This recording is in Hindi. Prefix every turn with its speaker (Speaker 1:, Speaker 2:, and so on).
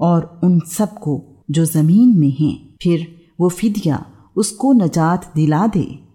Speaker 1: और उन सबको जो ज़मीन में हैं, फिर वो फिदिया उसको नजात दिला दे।